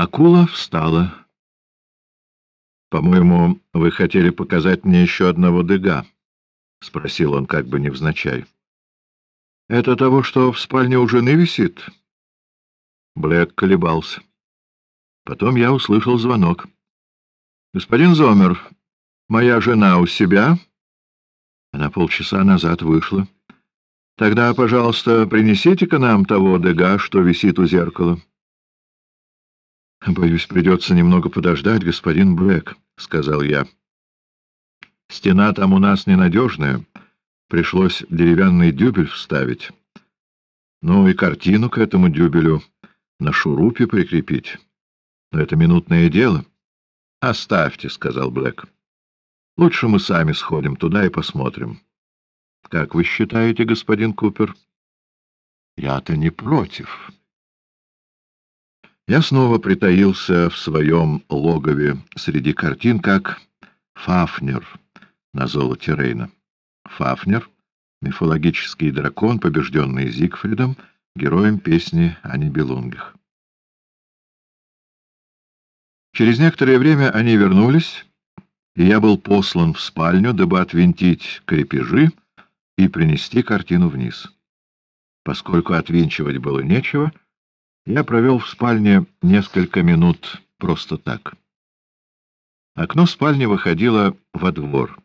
Акула встала. «По-моему, вы хотели показать мне еще одного дыга?» — спросил он как бы невзначай. «Это того, что в спальне у жены висит?» Блэк колебался. Потом я услышал звонок. «Господин Зомер, моя жена у себя?» Она полчаса назад вышла. «Тогда, пожалуйста, принесите-ка нам того дега, что висит у зеркала». «Боюсь, придется немного подождать, господин Блэк», — сказал я. «Стена там у нас ненадежная. Пришлось деревянный дюбель вставить. Ну и картину к этому дюбелю на шурупе прикрепить». Но это минутное дело. — Оставьте, — сказал Блэк. — Лучше мы сами сходим туда и посмотрим. — Как вы считаете, господин Купер? — Я-то не против. Я снова притаился в своем логове среди картин, как Фафнер на золоте Рейна. Фафнер — мифологический дракон, побежденный Зигфридом, героем песни о Нибелунгах. Через некоторое время они вернулись, и я был послан в спальню, дабы отвинтить крепежи и принести картину вниз. Поскольку отвинчивать было нечего, я провел в спальне несколько минут просто так. Окно спальни выходило во двор,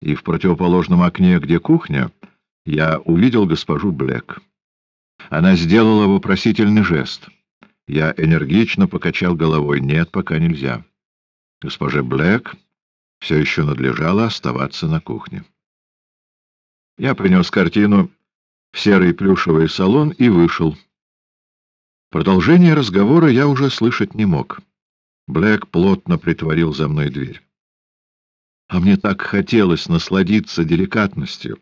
и в противоположном окне, где кухня, я увидел госпожу Блэк. Она сделала вопросительный жест — я энергично покачал головой. Нет, пока нельзя. Госпоже Блэк все еще надлежало оставаться на кухне. Я принес картину в серый плюшевый салон и вышел. Продолжение разговора я уже слышать не мог. Блэк плотно притворил за мной дверь. А мне так хотелось насладиться деликатностью,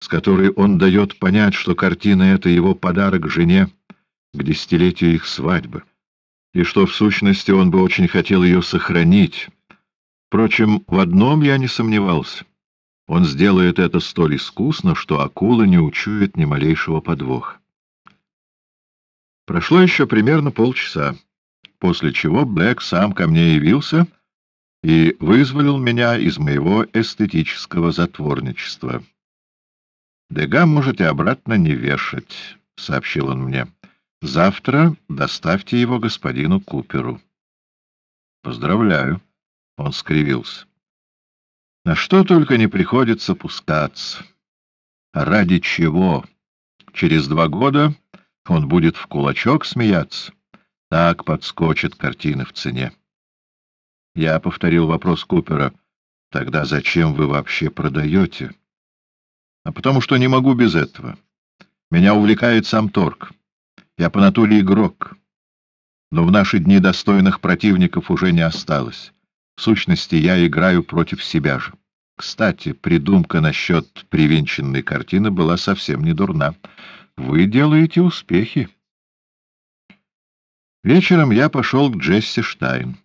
с которой он дает понять, что картина — это его подарок жене, к десятилетию их свадьбы, и что, в сущности, он бы очень хотел ее сохранить. Впрочем, в одном я не сомневался. Он сделает это столь искусно, что акула не учует ни малейшего подвоха. Прошло еще примерно полчаса, после чего Блэк сам ко мне явился и вызволил меня из моего эстетического затворничества. «Дега можете обратно не вешать», — сообщил он мне. Завтра доставьте его господину Куперу. — Поздравляю, — он скривился. — На что только не приходится пускаться. Ради чего? Через два года он будет в кулачок смеяться. Так подскочит картины в цене. Я повторил вопрос Купера. Тогда зачем вы вообще продаете? А потому что не могу без этого. Меня увлекает сам торг. Я по натуре игрок. Но в наши дни достойных противников уже не осталось. В сущности, я играю против себя же. Кстати, придумка насчет привинченной картины была совсем не дурна. Вы делаете успехи. Вечером я пошел к Джесси Штайн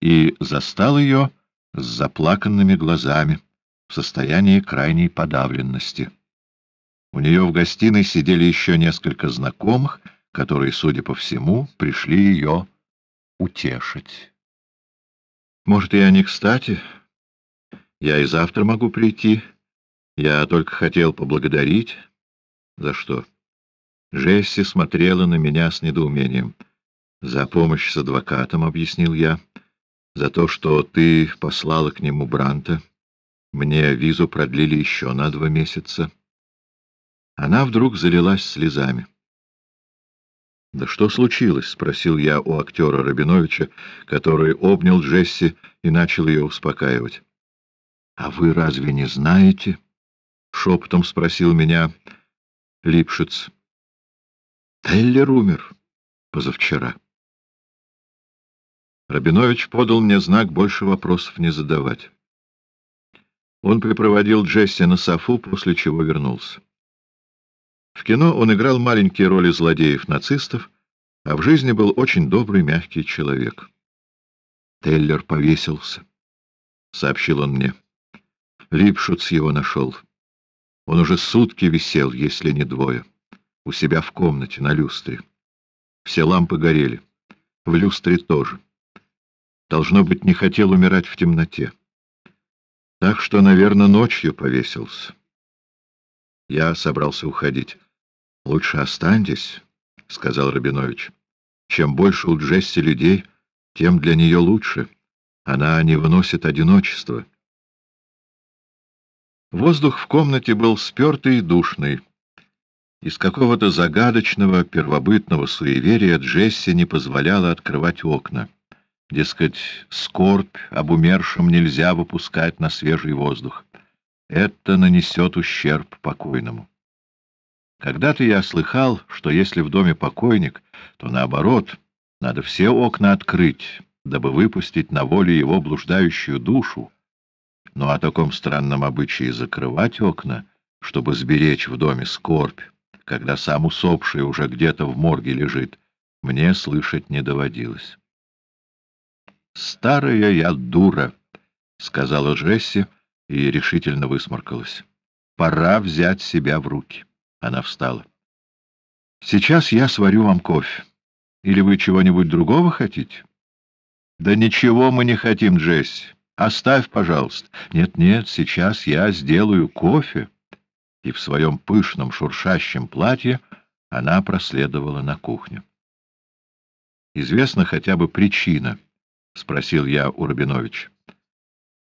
и застал ее с заплаканными глазами в состоянии крайней подавленности. У нее в гостиной сидели еще несколько знакомых, которые, судя по всему, пришли ее утешить. Может, я не кстати? Я и завтра могу прийти. Я только хотел поблагодарить. За что? Джесси смотрела на меня с недоумением. За помощь с адвокатом, — объяснил я. За то, что ты послала к нему Бранта. Мне визу продлили еще на два месяца. Она вдруг залилась слезами. — Да что случилось? — спросил я у актера Рабиновича, который обнял Джесси и начал ее успокаивать. — А вы разве не знаете? — шепотом спросил меня Липшиц. — Теллер умер позавчера. Рабинович подал мне знак больше вопросов не задавать. Он припроводил Джесси на софу, после чего вернулся. В кино он играл маленькие роли злодеев-нацистов, а в жизни был очень добрый, мягкий человек. Теллер повесился, — сообщил он мне. Липшуц его нашел. Он уже сутки висел, если не двое, у себя в комнате на люстре. Все лампы горели. в люстре тоже. Должно быть, не хотел умирать в темноте. Так что, наверное, ночью повесился. Я собрался уходить. — Лучше останьтесь, — сказал Рабинович. — Чем больше у Джесси людей, тем для нее лучше. Она не выносит одиночества. Воздух в комнате был спертый и душный. Из какого-то загадочного первобытного суеверия Джесси не позволяла открывать окна. Дескать, скорбь об умершем нельзя выпускать на свежий воздух. Это нанесет ущерб покойному. Когда-то я слыхал, что если в доме покойник, то наоборот, надо все окна открыть, дабы выпустить на волю его блуждающую душу. Но о таком странном обычае закрывать окна, чтобы сберечь в доме скорбь, когда сам усопший уже где-то в морге лежит, мне слышать не доводилось. «Старая я дура», — сказала Джесси и решительно высморкалась. «Пора взять себя в руки». Она встала. «Сейчас я сварю вам кофе. Или вы чего-нибудь другого хотите?» «Да ничего мы не хотим, Джесси. Оставь, пожалуйста». «Нет-нет, сейчас я сделаю кофе» и в своем пышном шуршащем платье она проследовала на кухню. «Известна хотя бы причина?» — спросил я у Рабиновича.